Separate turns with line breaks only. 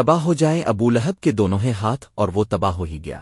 تباہ ہو جائیں ابو لہب کے دونوں ہاتھ اور وہ تباہ ہو ہی گیا۔